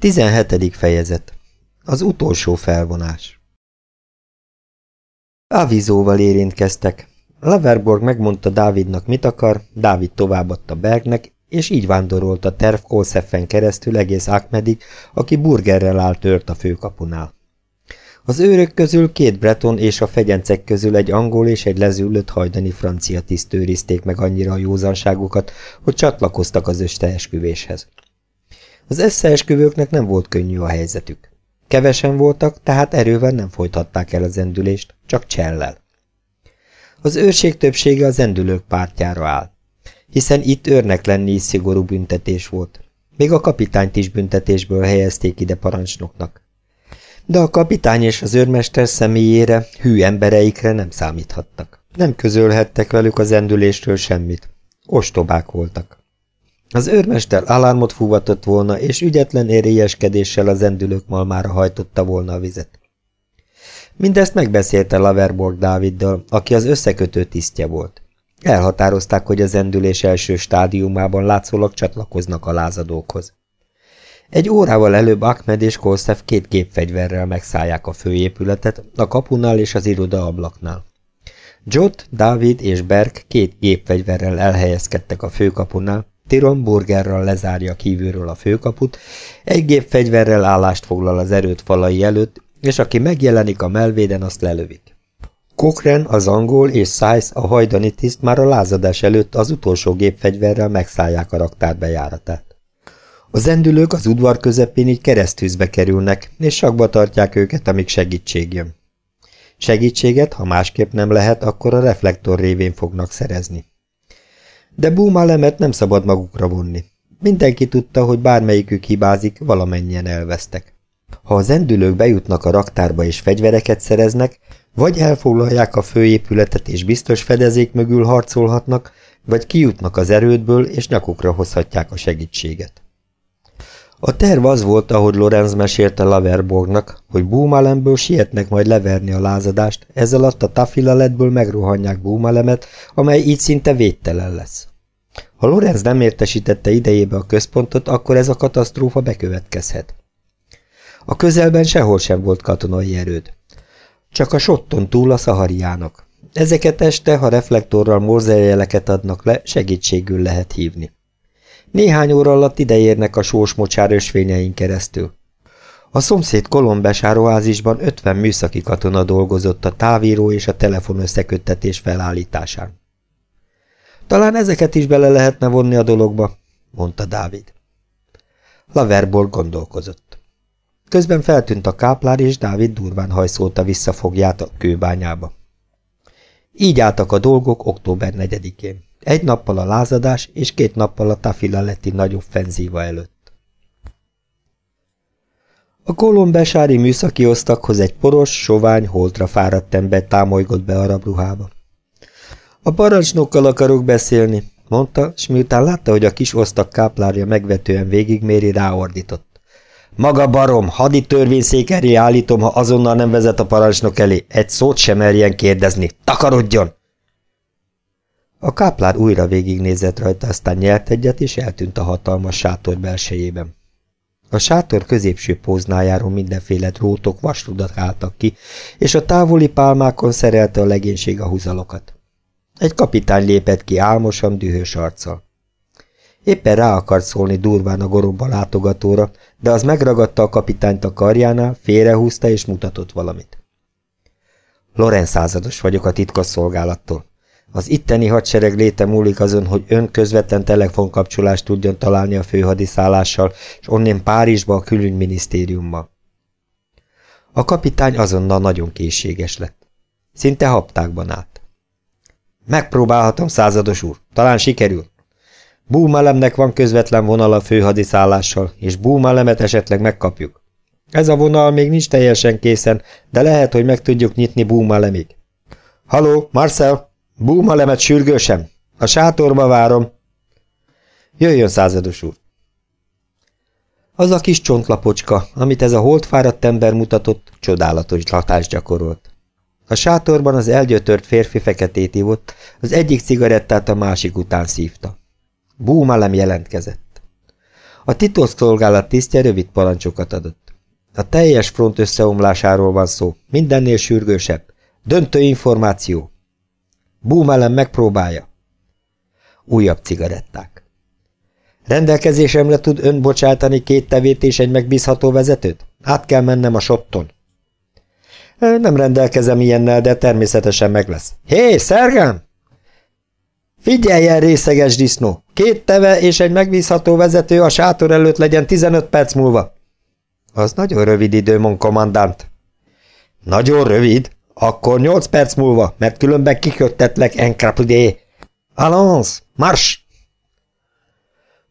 17. fejezet Az utolsó felvonás Avizóval érintkeztek. Laverborg megmondta Dávidnak, mit akar, Dávid továbbadta Bergnek, és így vándorolt a terv Olszeffen keresztül egész Ákmedig, aki burgerrel állt tört a főkapunál. Az őrök közül két breton és a fegyencek közül egy angol és egy lezüllött hajdani francia tiszt őrizték meg annyira a józanságukat, hogy csatlakoztak az összeesküvéshez. Az összeesküvőknek nem volt könnyű a helyzetük. Kevesen voltak, tehát erővel nem folytatták el az endülést, csak csellel. Az őrség többsége az endülők pártjára áll, hiszen itt őrnek lenni is szigorú büntetés volt. Még a kapitányt is büntetésből helyezték ide parancsnoknak. De a kapitány és az őrmester személyére, hű embereikre nem számíthattak. Nem közölhettek velük az endülésről semmit. Ostobák voltak. Az őrmester alarmot fúvatott volna, és ügyetlen érélyeskedéssel az endülők malmára hajtotta volna a vizet. Mindezt megbeszélte Laverborg Dáviddal, aki az összekötő tisztje volt. Elhatározták, hogy az endülés első stádiumában látszólag csatlakoznak a lázadókhoz. Egy órával előbb Ahmed és Kolszev két gépfegyverrel megszállják a főépületet, a kapunál és az iroda ablaknál. Jott, Dávid és Berg két gépfegyverrel elhelyezkedtek a főkapunál, Tiron burgerral lezárja kívülről a főkaput, egy gép fegyverrel állást foglal az erőt falai előtt, és aki megjelenik a melvéden, azt lelövik. Cochrane, az angol és Size, a hajdani tiszt már a lázadás előtt az utolsó gépfegyverrel megszállják a raktár bejáratát. Az endülők az udvar közepén így keresztűzbe kerülnek, és sakba tartják őket, amíg segítség jön. Segítséget, ha másképp nem lehet, akkor a reflektor révén fognak szerezni. De Búmalemet nem szabad magukra vonni. Mindenki tudta, hogy bármelyikük hibázik, valamennyien elvesztek. Ha az endülők bejutnak a raktárba és fegyvereket szereznek, vagy elfoglalják a főépületet és biztos fedezék mögül harcolhatnak, vagy kijutnak az erődből és nyakukra hozhatják a segítséget. A terv az volt, ahogy Lorenz mesélte Laverborgnak, hogy Búmalemből sietnek majd leverni a lázadást, ezzel azt a tafilaletből megrohanják Búmalemet, amely így szinte védtelen lesz. Ha Lorenz nem értesítette idejébe a központot, akkor ez a katasztrófa bekövetkezhet. A közelben sehol sem volt katonai erőd. Csak a sotton túl a szahariának. Ezeket este, ha reflektorral morzejeleket adnak le, segítségül lehet hívni. Néhány óra alatt ideérnek a sós mocsár ösvényein keresztül. A szomszéd kolombesáróházisban 50 műszaki katona dolgozott a távíró és a telefon összeköttetés felállításán. Talán ezeket is bele lehetne vonni a dologba, mondta Dávid. Laverborg gondolkozott. Közben feltűnt a káplár, és Dávid durván hajszolta vissza fogját a kőbányába. Így álltak a dolgok október 4-én. Egy nappal a lázadás, és két nappal a Tafilaletti nagyobb fenzíva előtt. A kolombesári műszaki osztakhoz egy poros, sovány, holtra fáradt ember támolygott be a rabruhába. A parancsnokkal akarok beszélni, mondta, és miután látta, hogy a kis osztak káplárja megvetően végigméri, ráordított. Maga barom, hadi törvényszék elé állítom, ha azonnal nem vezet a parancsnok elé. Egy szót sem merjen kérdezni. Takarodjon! A káplár újra végignézett rajta, aztán nyelt egyet, és eltűnt a hatalmas sátor belsejében. A sátor középső póznájáról mindenféle drótok, vasrudat álltak ki, és a távoli pálmákon szerelte a legénység a húzalokat. Egy kapitány lépett ki álmosan, dühös arccal. Éppen rá akart szólni durván a goromba látogatóra, de az megragadta a kapitányt a karjánál, félrehúzta és mutatott valamit. Lorenz százados vagyok a titkosszolgálattól. Az itteni hadsereg léte múlik azon, hogy ön közvetlen telefonkapcsolást tudjon találni a főhadiszállással, és onnan Párizsba a külügyminisztériumba. A kapitány azonnal nagyon készséges lett. Szinte haptákban állt. Megpróbálhatom, százados úr. Talán sikerül. Búmalemnek van közvetlen vonal a főhadiszállással, és Búmalemet esetleg megkapjuk. Ez a vonal még nincs teljesen készen, de lehet, hogy meg tudjuk nyitni Búmalemig. Haló, Marcel! Búmalemet sürgősen! A sátorba várom! Jöjjön, százados úr! Az a kis csontlapocska, amit ez a holdfáradt ember mutatott, csodálatos hatást gyakorolt. A sátorban az elgyötört férfi feketét ivott, az egyik cigarettát a másik után szívta. Búmalem jelentkezett. A titkosszolgálat tisztje rövid parancsokat adott. A teljes front összeomlásáról van szó, mindennél sürgősebb. Döntő információ. Boom megpróbálja. Újabb cigaretták. Rendelkezésemre tud ön bocsátani két tevét és egy megbízható vezetőt? Át kell mennem a sotton. Nem rendelkezem ilyennel, de természetesen meg lesz. Hé, Szergám! Figyeljen, részeges disznó! Két teve és egy megbízható vezető a sátor előtt legyen 15 perc múlva. Az nagyon rövid idő, mon kommandant. Nagyon rövid? Akkor 8 perc múlva, mert különben kiköttetlek enkrapudé. Allons, mars!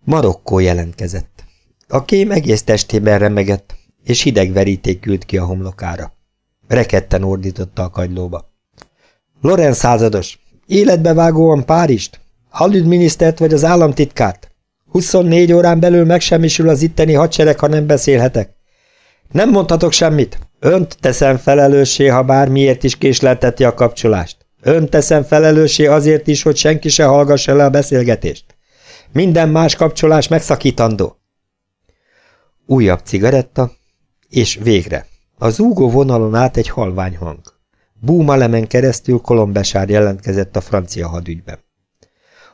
Marokkó jelentkezett. A kém egész testében remegett, és hideg veríték küld ki a homlokára. Reketten ordította a kagylóba. Lorenz százados, életbe vágóan Párizst? Halügyminisztert vagy az államtitkárt? 24 órán belül megsemmisül az itteni hadsereg, ha nem beszélhetek. Nem mondhatok semmit. Önt teszem felelőssé, ha bármiért is késlelteti a kapcsolást. Önt teszem felelőssé azért is, hogy senki se hallgassa le a beszélgetést. Minden más kapcsolás megszakítandó. Újabb cigaretta, és végre. Az zúgó vonalon át egy halvány hang. Búmalemen keresztül Kolombesár jelentkezett a francia hadügyben.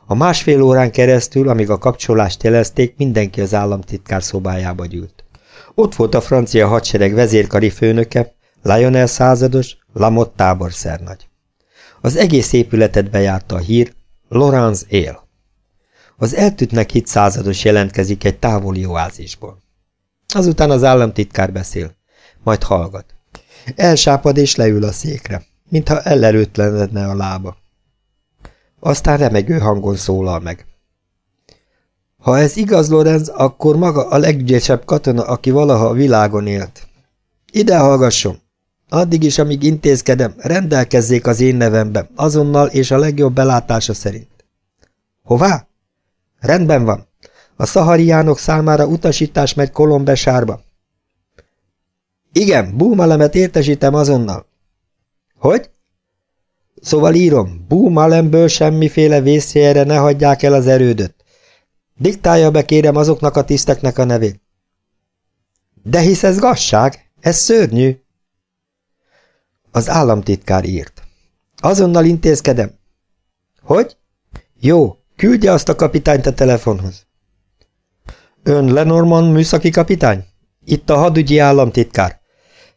A másfél órán keresztül, amíg a kapcsolást jelezték, mindenki az államtitkár szobájába gyűlt. Ott volt a francia hadsereg vezérkari főnöke, Lionel százados, Lamott táborszernagy. Az egész épületet bejárta a hír, Lorenz él. Az eltűntnek hit százados jelentkezik egy távoli oázisból. Azután az államtitkár beszél, majd hallgat. Elsápad és leül a székre, mintha ellerőtlenedne a lába. Aztán remegő hangon szólal meg. Ha ez igaz, Lorenz, akkor maga a legügyesebb katona, aki valaha a világon élt. Ide hallgasson! Addig is, amíg intézkedem, rendelkezzék az én nevembe, azonnal és a legjobb belátása szerint. Hová? Rendben van. A szahariánok számára utasítás megy Kolombesárba. Igen, Búmalemet értesítem azonnal. Hogy? Szóval írom, Búmalemből semmiféle vészhelyre ne hagyják el az erődöt. Diktálja be kérem azoknak a tiszteknek a nevét. De hisz ez gazság, ez szörnyű. Az államtitkár írt. Azonnal intézkedem. Hogy? Jó, küldje azt a kapitányt a telefonhoz. Ön Lenormand műszaki kapitány? Itt a hadügyi államtitkár.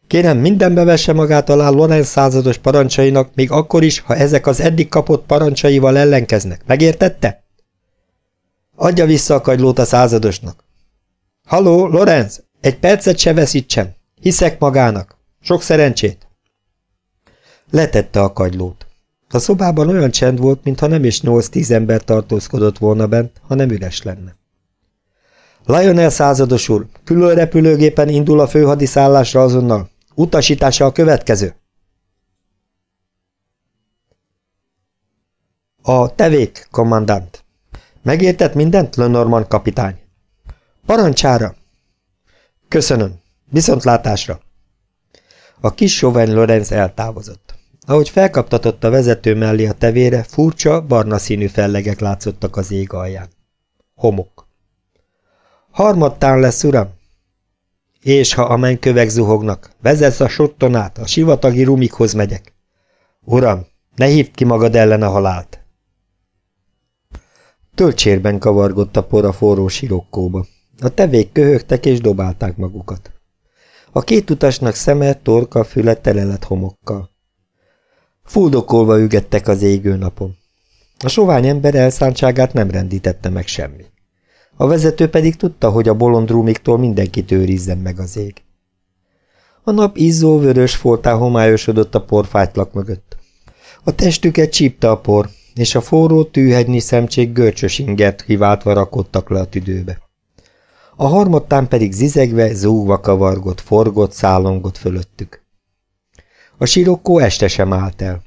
Kérem, mindenbe vesse magát alá Lorenz százados parancsainak, még akkor is, ha ezek az eddig kapott parancsaival ellenkeznek. Megértette? Adja vissza a kagylót a századosnak. Haló, Lorenz, egy percet se veszítsen. Hiszek magának. Sok szerencsét. Letette a kagylót. A szobában olyan csend volt, mintha nem is 8-10 ember tartózkodott volna bent, hanem üres lenne. Lionel százados úr, külön repülőgépen indul a főhadiszállásra azonnal. Utasítása a következő. A tevék, kommandant. Megértett mindent, Lenormand kapitány? Parancsára! Köszönöm. Viszontlátásra! A kis sovány Lorenz eltávozott. Ahogy felkaptatott a vezető mellé a tevére, furcsa, barna színű fellegek látszottak az ég alján. Homok. Harmadtán lesz, uram? És ha a mennykövek zuhognak, vezetsz a sotton át, a sivatagi rumikhoz megyek. Uram, ne hívd ki magad ellen a halált. Töltsérben kavargott a por a forró sirokkóba. A tevék köhögtek és dobálták magukat. A két utasnak szeme, torka, füle tele lett homokkal. Fuldokolva ügettek az égő napon. A sovány ember elszántságát nem rendítette meg semmi. A vezető pedig tudta, hogy a bolond rumiktól mindenkit őrizzen meg az ég. A nap izzó vörös foltá homályosodott a porfájtlak mögött. A testüket csípte a por, és a forró tűhegynyi szemcsék görcsös ingert kiváltva rakottak le a tüdőbe. A harmadtán pedig zizegve, zúgva kavargott, forgott, szállongott fölöttük. A sirokkó este sem állt el.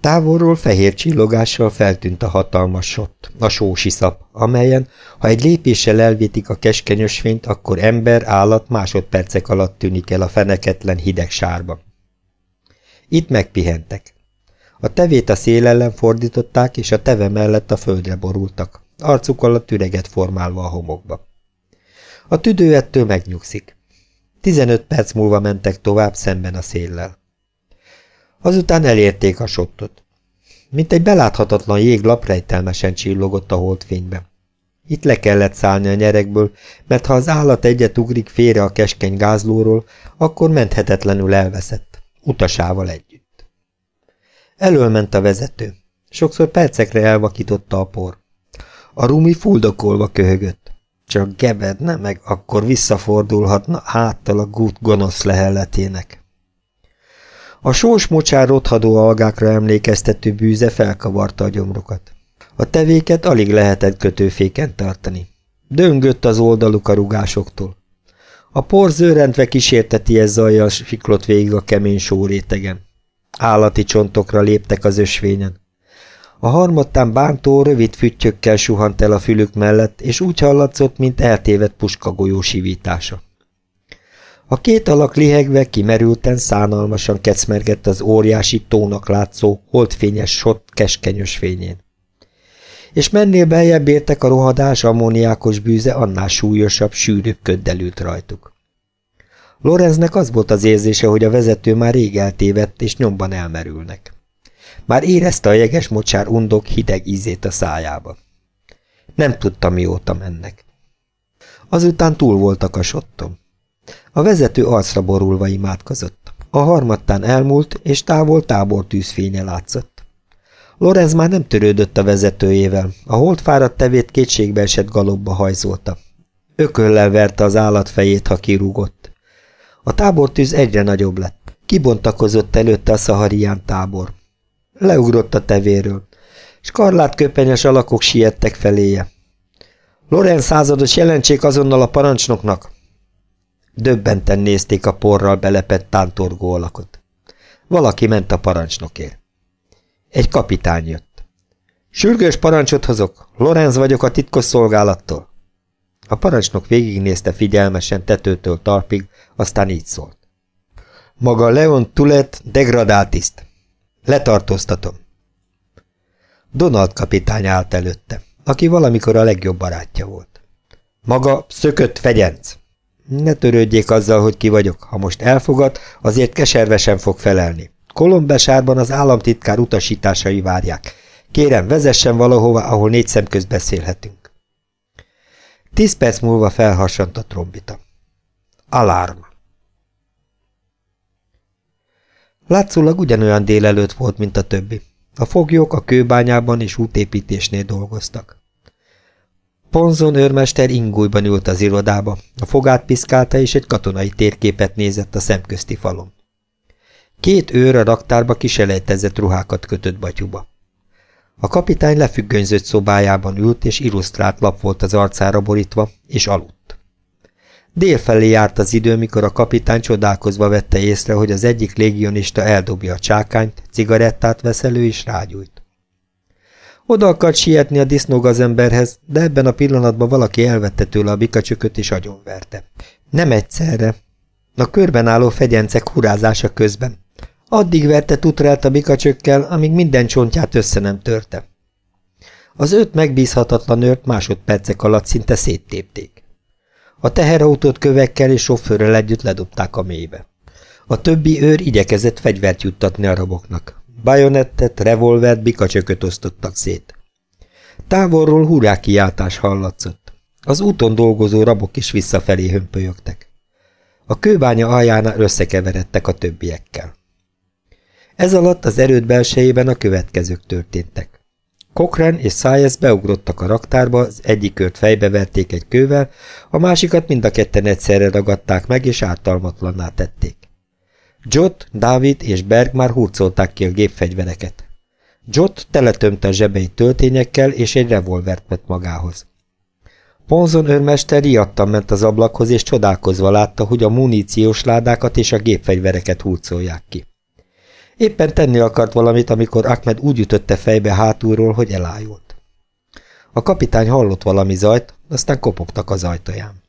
Távolról fehér csillogással feltűnt a hatalmas sott, a sósiszap, amelyen, ha egy lépéssel elvétik a keskenyös fényt, akkor ember, állat másodpercek alatt tűnik el a feneketlen hideg sárba. Itt megpihentek. A tevét a szél ellen fordították, és a teve mellett a földre borultak, arcuk alatt üreget formálva a homokba. A tüdő ettől megnyugszik. Tizenöt perc múlva mentek tovább szemben a széllel. Azután elérték a sottot. Mint egy beláthatatlan jéglap rejtelmesen csillogott a holdfényben. Itt le kellett szállni a nyerekből, mert ha az állat egyet ugrik félre a keskeny gázlóról, akkor menthetetlenül elveszett, utasával együtt. Elől ment a vezető. Sokszor percekre elvakította a por. A rumi fuldokolva köhögött. Csak gebedne meg, akkor visszafordulhatna háttal a gút gonosz lehelletének. A sós mocsár rothadó algákra emlékeztető bűze felkavarta a gyomrokat. A tevéket alig lehetett kötőféken tartani. Döngött az oldaluk a rugásoktól. A por zőrendve kísérteti ez zajjal siklott végig a kemény sórétegen. Állati csontokra léptek az ösvényen. A harmadtán bántó, rövid füttyökkel suhant el a fülük mellett, és úgy hallatszott, mint eltévedt puskagolyó sivítása. A két alak lihegve kimerülten szánalmasan kecmergett az óriási tónak látszó, holdfényes sott keskenyös fényén. És mennél beljebb értek a rohadás ammóniákos bűze, annál súlyosabb, sűrűbb köddel rajtuk. Lorenznek az volt az érzése, hogy a vezető már rég eltévedt, és nyomban elmerülnek. Már érezte a jeges mocsár undok hideg ízét a szájába. Nem tudta, mióta mennek. Azután túl voltak a sottom. A vezető arcra borulva imádkozott. A harmadtán elmúlt, és távol tábor tűzfénye látszott. Lorenz már nem törődött a vezetőjével, a holdfáradt tevét kétségbe esett galobba hajzolta. Ököllel verte az állat fejét, ha kirúgott. A tábortűz egyre nagyobb lett. Kibontakozott előtte a szaharián tábor. Leugrott a tevéről. Skarlát köpenyes alakok siettek feléje. Lorenz százados jelentsék azonnal a parancsnoknak, Döbbenten nézték a porral belepett tántorgó alakot. Valaki ment a parancsnokért. Egy kapitány jött. Sürgős parancsot hozok, Lorenz vagyok a titkos szolgálattól. A parancsnok végignézte figyelmesen tetőtől tarpig, aztán így szólt. Maga Leon Tulet degradált tiszt. Letartóztatom. Donald kapitány állt előtte, aki valamikor a legjobb barátja volt. Maga szökött fegyenc. Ne törődjék azzal, hogy ki vagyok. Ha most elfogad, azért keservesen fog felelni. Kolombesárban az államtitkár utasításai várják. Kérem, vezessen valahova, ahol négy szem közt beszélhetünk. Tíz perc múlva felharsant a trombita. Alarm! Látszólag ugyanolyan délelőtt volt, mint a többi. A foglyok a kőbányában és útépítésnél dolgoztak. Ponzon őrmester ingújban ült az irodába, a fogát piszkálta és egy katonai térképet nézett a szemközti falon. Két őr a raktárba kiselejtezett ruhákat kötött batyuba. A kapitány lefüggönyzött szobájában ült, és illusztrált lap volt az arcára borítva, és aludt. Délfelé járt az idő, mikor a kapitány csodálkozva vette észre, hogy az egyik légionista eldobja a csákányt, cigarettát vesz elő, és rágyújt. Oda akart sietni a disznógazemberhez, de ebben a pillanatban valaki elvette tőle a bikacsököt és agyonverte. Nem egyszerre. A körben álló fegyencek hurázása közben. Addig verte tutrelt a bikacsökkel, amíg minden csontját össze nem törte. Az öt megbízhatatlan őrt másodpercek alatt szinte széttépték. A teherautót kövekkel és sofőrrel együtt ledobták a mélybe. A többi őr igyekezett fegyvert juttatni a raboknak. Bajonettet, revolvert, bikacsököt osztottak szét. Távolról hurrá kiáltás hallatszott. Az úton dolgozó rabok is visszafelé hömpölyögtek. A kőbánya aljánál összekeveredtek a többiekkel. Ez alatt az erőd belsejében a következők történtek. Cochrane és Sayes beugrottak a raktárba, az egyik kört fejbeverték egy kővel, a másikat mind a ketten egyszerre ragadták meg és ártalmatlanná tették. Jott, Dávid és Berg már hurcolták ki a gépfegyvereket. Jott teletömte a zsebeit töltényekkel, és egy revolvert vett magához. Ponzon őrmester riadtan ment az ablakhoz, és csodálkozva látta, hogy a muníciós ládákat és a gépfegyvereket hurcolják ki. Éppen tenni akart valamit, amikor Ahmed úgy ütötte fejbe hátulról, hogy elájult. A kapitány hallott valami zajt, aztán kopogtak az ajtaján.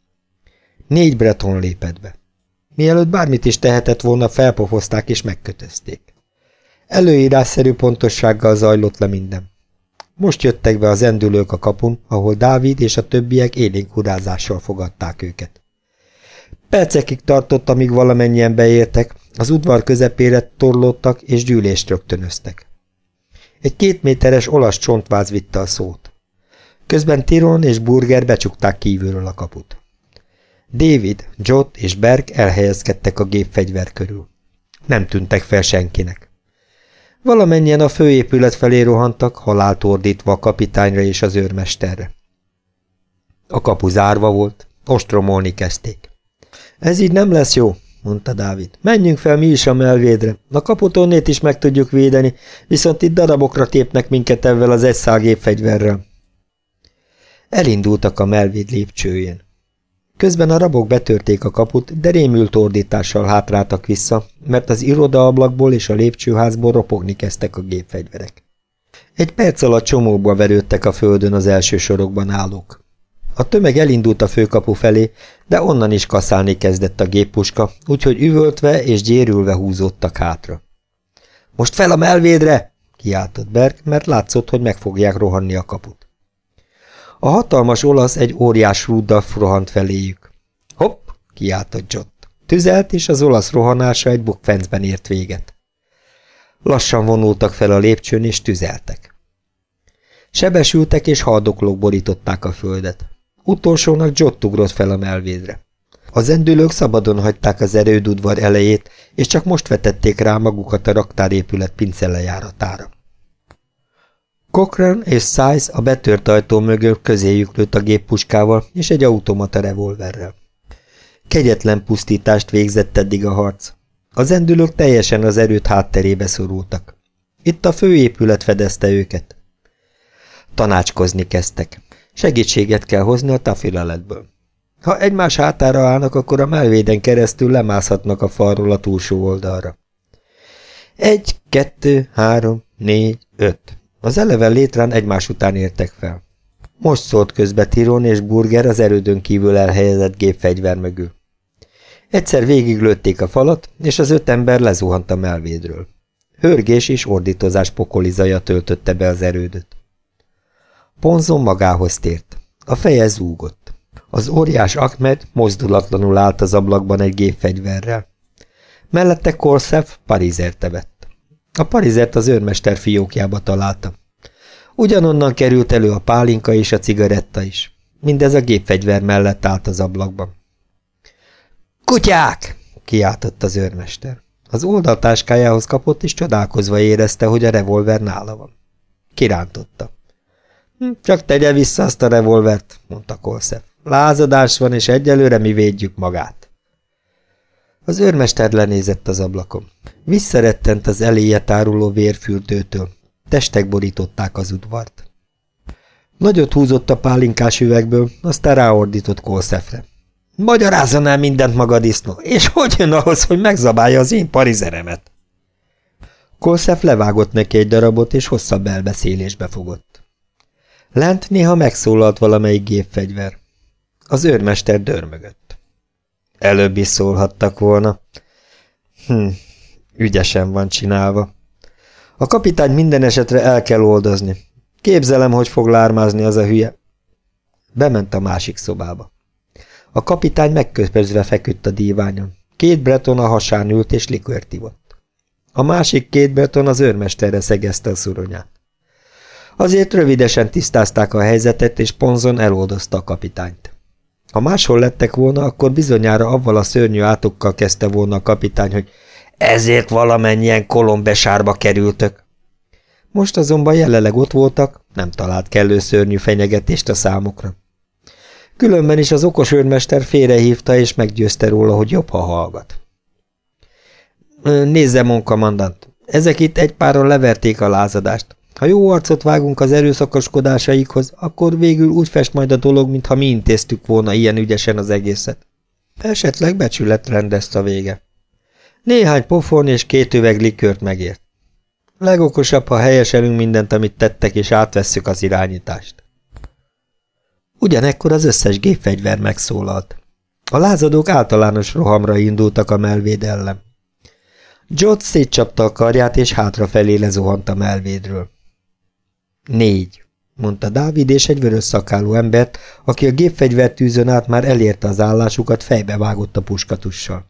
Négy breton lépett be. Mielőtt bármit is tehetett volna, felpofozták és megkötözték. Előírásszerű pontossággal zajlott le minden. Most jöttek be az endülők a kapun, ahol Dávid és a többiek élénk hurázással fogadták őket. Percekig tartott, amíg valamennyien beértek, az udvar közepére torlódtak és gyűlést rögtönöztek. Egy két méteres olasz csontváz vitte a szót. Közben Tiron és Burger becsukták kívülről a kaput. David, Jot és Berg elhelyezkedtek a gépfegyver körül. Nem tűntek fel senkinek. Valamennyien a főépület felé rohantak, halált ordítva a kapitányra és az őrmesterre. A kapu zárva volt, ostromolni kezdték. Ez így nem lesz jó, mondta Dávid. Menjünk fel mi is a melvédre. A kaputonnét is meg tudjuk védeni, viszont itt darabokra tépnek minket ezzel az egy gépfegyverrel. Elindultak a melvéd lépcsőjén. Közben a rabok betörték a kaput, de rémült ordítással hátráltak vissza, mert az irodaablakból és a lépcsőházból ropogni kezdtek a gépfegyverek. Egy perc alatt csomóba verődtek a földön az első sorokban állók. A tömeg elindult a főkapu felé, de onnan is kaszálni kezdett a géppuska, úgyhogy üvöltve és gyérülve húzódtak hátra. – Most fel a melvédre! – kiáltott Berg, mert látszott, hogy meg fogják rohanni a kaput. A hatalmas olasz egy óriás rúddal rohant feléjük. Hopp! kiáltott Jott. Tüzelt, és az olasz rohanása egy bukfencben ért véget. Lassan vonultak fel a lépcsőn, és tüzeltek. Sebesültek, és haldoklók borították a földet. Utolsónak Jott ugrott fel a melvédre. Az endülők szabadon hagyták az erődudvar elejét, és csak most vetették rá magukat a raktárépület pincelejáratára. Cochrane és Size a betört ajtó mögül közéjük lőtt a géppuskával és egy automata revolverrel. Kegyetlen pusztítást végzett eddig a harc. Az endülők teljesen az erőt hátterébe szorultak. Itt a főépület fedezte őket. Tanácskozni kezdtek. Segítséget kell hozni a tafileletből. Ha egymás hátára állnak, akkor a melvéden keresztül lemászhatnak a falról a túlsó oldalra. Egy, kettő, három, négy, öt. Az eleven létrán egymás után értek fel. Most szólt közbe Tiron és Burger az erődön kívül elhelyezett gépfegyver mögül. Egyszer végiglőtték a falat, és az öt ember lezuhant a melvédről. Hörgés és ordítozás pokolizaja töltötte be az erődöt. Ponzon magához tért. A feje zúgott. Az óriás Ahmed mozdulatlanul állt az ablakban egy gépfegyverrel. Mellette Korszef parizerte vett. A parizert az őrmester fiókjába találta. Ugyanonnan került elő a pálinka és a cigaretta is. Mindez a gépfegyver mellett állt az ablakban. Kutyák! kiáltott az őrmester. Az oldaltáskájához kapott, és csodálkozva érezte, hogy a revolver nála van. Kirántotta. Csak tegye vissza azt a revolvert, mondta Kolszef. Lázadás van, és egyelőre mi védjük magát. Az őrmester lenézett az ablakon. Visszarettent az eléje táruló vérfürdőtől. Testek borították az udvart. Nagyot húzott a pálinkás üvegből, aztán ráordított Kolszefre. Magyarázzon el mindent maga disznó, és hogy jön ahhoz, hogy megzabálja az én parizeremet? Kolszef levágott neki egy darabot, és hosszabb elbeszélésbe fogott. Lent néha megszólalt valamelyik gépfegyver. Az őrmester dörmögött. Előbb is szólhattak volna. Hm, ügyesen van csinálva. A kapitány minden esetre el kell oldozni. Képzelem, hogy fog lármázni az a hülye. Bement a másik szobába. A kapitány megközbezve feküdt a díványon. Két breton a hasán ült és ivott. A másik két breton az őrmesterre szegezte a szuronyát. Azért rövidesen tisztázták a helyzetet, és Ponzon eloldozta a kapitányt. Ha máshol lettek volna, akkor bizonyára avval a szörnyű átokkal kezdte volna a kapitány, hogy ezért valamennyien kolombesárba kerültök. Most azonban jelenleg ott voltak, nem talált kellő szörnyű fenyegetést a számukra. Különben is az okos őrmester félrehívta és meggyőzte róla, hogy jobb, ha hallgat. Nézze, mon kamandant, ezek itt egy páron leverték a lázadást. Ha jó arcot vágunk az erőszakoskodásaikhoz, akkor végül úgy fest majd a dolog, mintha mi intéztük volna ilyen ügyesen az egészet. Esetleg becsület rendezt a vége. Néhány pofon és két üveg likört megért. Legokosabb, ha helyeselünk mindent, amit tettek, és átvesszük az irányítást. Ugyanekkor az összes gépfegyver megszólalt. A lázadók általános rohamra indultak a melvéd ellen. Jot szétcsapta a karját, és hátrafelé lezuhant a melvédről. Négy. mondta Dávid és egy vörös szakálú embert, aki a gépfegyvertűzön át már elérte az állásukat, fejbevágott a puskatussal.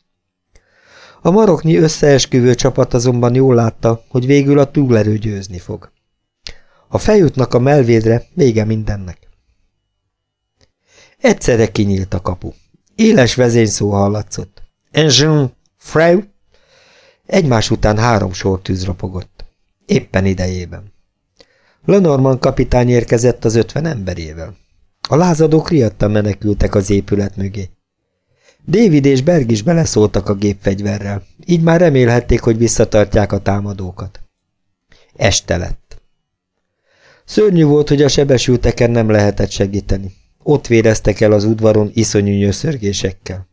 A maroknyi összeesküvő csapat azonban jól látta, hogy végül a túlerő győzni fog. Ha feljutnak a melvédre, vége mindennek. Egyszerre kinyílt a kapu. Éles vezényszó hallatszott. Engine, Frau! Egymás után három sor tűz ropogott. Éppen idejében. Lenormand kapitány érkezett az ötven emberével. A lázadók riadtan menekültek az épület mögé. David és Berg is beleszóltak a gépfegyverrel, így már remélhették, hogy visszatartják a támadókat. Este lett. Szörnyű volt, hogy a sebesülteken nem lehetett segíteni. Ott véreztek el az udvaron iszonyú nyőszörgésekkel.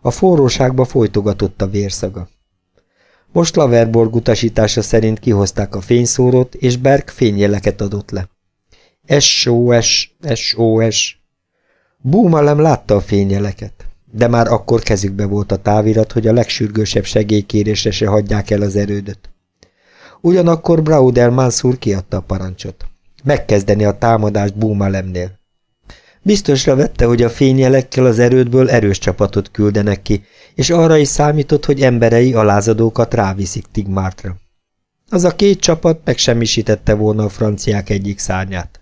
A forróságba folytogatott a vérszaga. Most Laverborg utasítása szerint kihozták a fényszórót, és Berg fényjeleket adott le. SOS, SOS. Búmalem látta a fényjeleket, de már akkor kezükbe volt a távirat, hogy a legsürgősebb segélykérésre se hagyják el az erődöt. Ugyanakkor Braudel Mansur kiadta a parancsot. Megkezdeni a támadást Búmalemnél. Biztosra vette, hogy a fényjelekkel az erődből erős csapatot küldenek ki, és arra is számított, hogy emberei a lázadókat ráviszik Tigmártra. Az a két csapat megsemmisítette volna a franciák egyik szárnyát.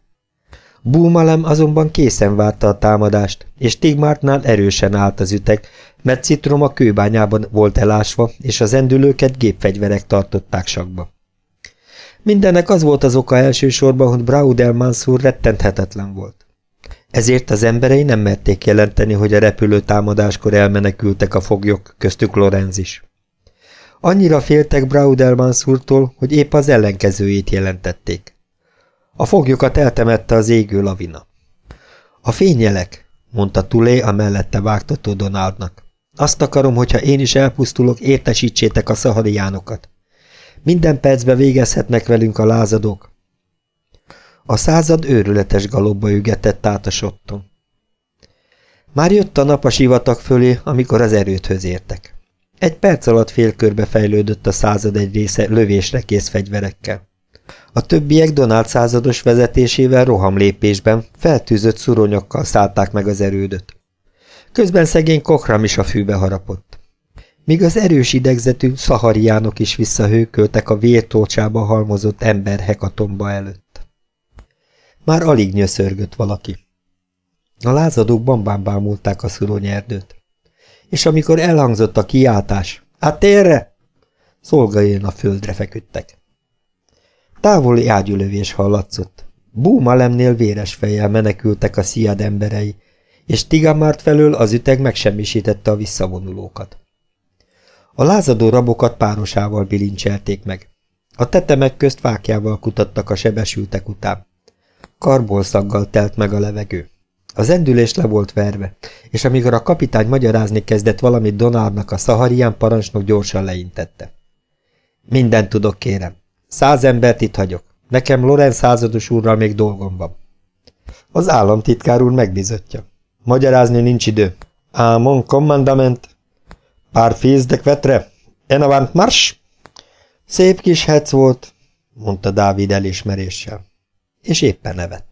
Búmalem azonban készen várta a támadást, és Tigmártnál erősen állt az ütek, mert citrom a kőbányában volt elásva, és az endülőket gépfegyverek tartották sakba. Mindennek az volt az oka elsősorban, hogy Braudel Mansur rettenthetetlen volt. Ezért az emberei nem merték jelenteni, hogy a repülő támadáskor elmenekültek a foglyok, köztük Lorenz is. Annyira féltek Braudel Mansurtól, hogy épp az ellenkezőjét jelentették. A foglyokat eltemette az égő lavina. A fényelek, mondta Tulé a mellette vágtató Donaldnak. Azt akarom, hogyha én is elpusztulok, értesítsétek a szahariánokat. Minden percbe végezhetnek velünk a lázadók. A század őrületes galobba ügetett át a sotton. Már jött a nap a sivatag fölé, amikor az erődhöz értek. Egy perc alatt félkörbe fejlődött a század egy része lövésre kész fegyverekkel. A többiek Donald százados vezetésével rohamlépésben, feltűzött szuronyokkal szállták meg az erődöt. Közben szegény Kokram is a fűbe harapott. Míg az erős idegzetű szahariánok is visszahőköltek a vértócsába halmozott ember hekatomba előtt. Már alig nyöszörgött valaki. A lázadók bambán bámulták a szuronyerdőt. És amikor elhangzott a kiáltás, hát térre! Szolgaén a földre feküdtek. Távoli ágyülövés hallatszott. Búmalemnél véres fejjel menekültek a sziad emberei, és Tigamárt felől az üteg megsemmisítette a visszavonulókat. A lázadó rabokat párosával bilincselték meg. A tetemek közt fákjával kutattak a sebesültek után. Karbolszaggal telt meg a levegő. Az endülés le volt verve, és amikor a kapitány magyarázni kezdett valamit Donaldnak, a szaharián parancsnok gyorsan leintette. Mindent tudok, kérem. Száz embert itt hagyok. Nekem Lorenz százados úrral még dolgom van. Az államtitkár úr megbizotja. Magyarázni nincs idő. A mon commandament. Pár fész de kvetre. En avant mars. Szép kis hec volt, mondta Dávid elismeréssel és éppen nevet.